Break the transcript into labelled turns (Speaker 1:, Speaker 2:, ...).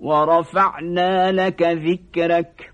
Speaker 1: ورفعنا لك ذكرك.